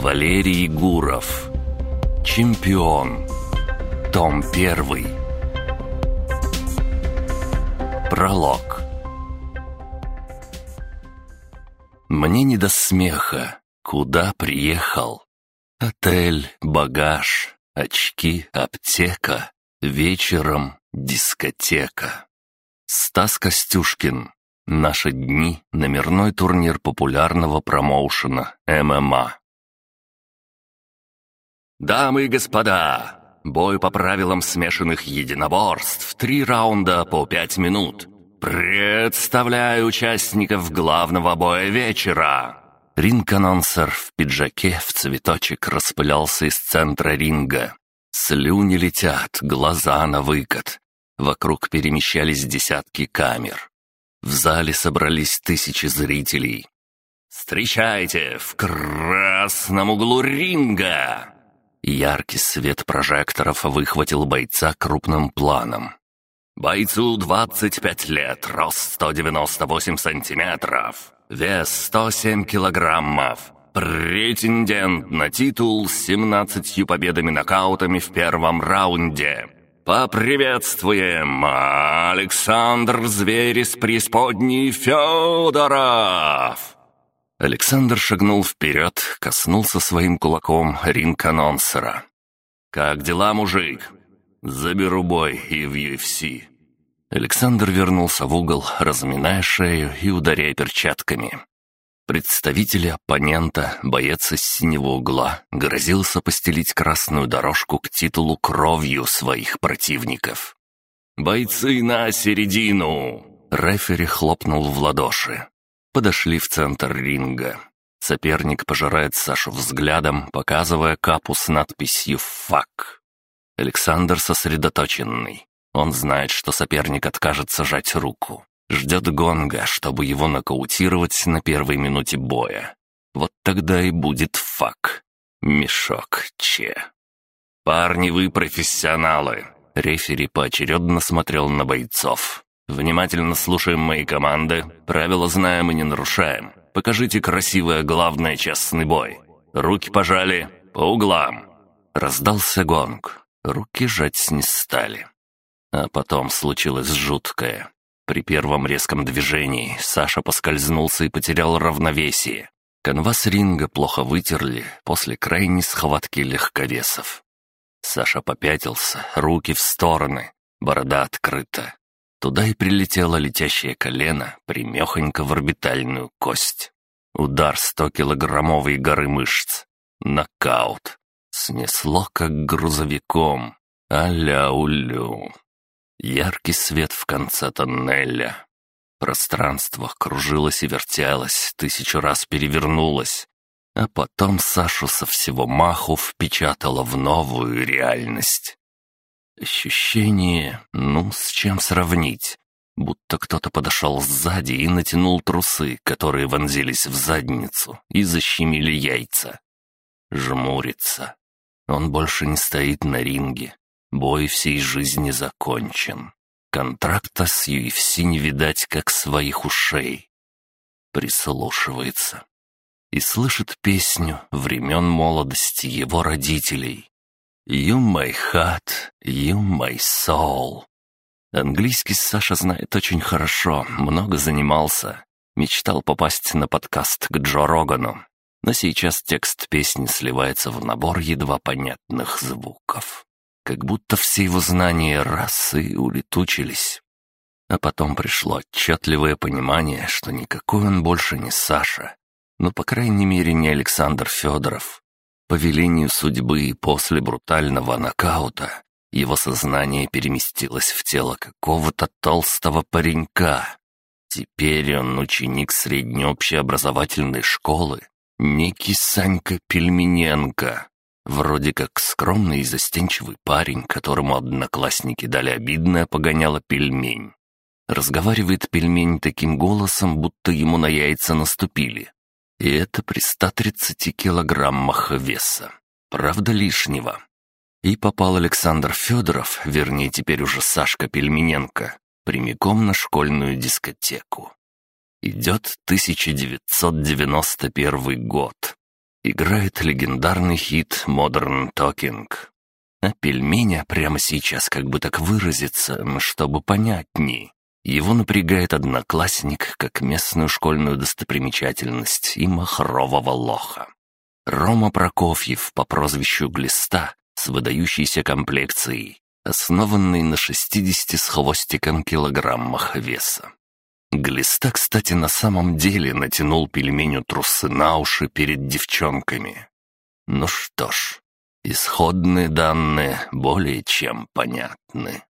Валерий Гуров. Чемпион. Том 1. Пролог. Мне не до смеха. Куда приехал? Отель, багаж, очки, аптека. Вечером дискотека. Стас Костюшкин. Наши дни. Номерной турнир популярного промоушена ММА. Дамы и господа, бой по правилам смешанных единоборств. Три раунда по пять минут. Представляю участников главного боя вечера. Ринг-анонсер в пиджаке в цветочек распылялся из центра ринга. Слюни летят, глаза на выкат. Вокруг перемещались десятки камер. В зале собрались тысячи зрителей. «Встречайте в красном углу ринга!» Яркий свет прожекторов выхватил бойца крупным планом. Бойцу 25 лет, рост 198 сантиметров, вес 107 килограммов. Претендент на титул с 17 победами-нокаутами в первом раунде. Поприветствуем Александр Зверь из Федоров! Александр шагнул вперед, коснулся своим кулаком ринг-анонсера. «Как дела, мужик?» «Заберу бой и в UFC». Александр вернулся в угол, разминая шею и ударяя перчатками. Представитель оппонента, боец из синего угла, грозился постелить красную дорожку к титулу кровью своих противников. «Бойцы на середину!» Рефери хлопнул в ладоши подошли в центр ринга. Соперник пожирает Сашу взглядом, показывая капу с надписью «Фак». Александр сосредоточенный. Он знает, что соперник откажется жать руку. Ждет гонга, чтобы его нокаутировать на первой минуте боя. Вот тогда и будет фак. Мешок Че. «Парни, вы профессионалы!» Рефери поочередно смотрел на бойцов. Внимательно слушаем мои команды, правила знаем и не нарушаем. Покажите красивое главное честный бой. Руки пожали, по углам». Раздался гонг. Руки жать не стали. А потом случилось жуткое. При первом резком движении Саша поскользнулся и потерял равновесие. Канвас ринга плохо вытерли после крайней схватки легковесов. Саша попятился, руки в стороны, борода открыта. Туда и прилетело летящее колено, примехонько в орбитальную кость. Удар сто-килограммовой горы мышц. Нокаут. Снесло, как грузовиком. Аля-улю. Яркий свет в конце тоннеля. Пространство кружилось и вертелось, тысячу раз перевернулось. А потом Сашу со всего маху впечатало в новую реальность. Ощущение, ну, с чем сравнить? Будто кто-то подошел сзади и натянул трусы, которые вонзились в задницу и защемили яйца. Жмурится. Он больше не стоит на ринге. Бой всей жизни закончен. Контракта с UFC не видать, как своих ушей. Прислушивается. И слышит песню времен молодости его родителей. «You my heart, you my soul». Английский Саша знает очень хорошо, много занимался. Мечтал попасть на подкаст к Джо Рогану. Но сейчас текст песни сливается в набор едва понятных звуков. Как будто все его знания раз и улетучились. А потом пришло отчетливое понимание, что никакой он больше не Саша. Ну, по крайней мере, не Александр Федоров. По велению судьбы и после брутального нокаута его сознание переместилось в тело какого-то толстого паренька. Теперь он ученик средней общеобразовательной школы, некий Санька Пельмененко. Вроде как скромный и застенчивый парень, которому одноклассники дали обидное погоняло пельмень. Разговаривает пельмень таким голосом, будто ему на яйца наступили. И это при 130 килограммах веса. Правда, лишнего. И попал Александр Федоров, вернее, теперь уже Сашка Пельмененко, прямиком на школьную дискотеку. Идет 1991 год. Играет легендарный хит «Modern Talking». А пельменя прямо сейчас как бы так выразиться, чтобы понятней. Его напрягает одноклассник, как местную школьную достопримечательность и махрового лоха. Рома Прокофьев по прозвищу Глиста с выдающейся комплекцией, основанный на 60 с хвостиком килограммах веса. Глиста, кстати, на самом деле натянул пельменю трусы на уши перед девчонками. Ну что ж, исходные данные более чем понятны.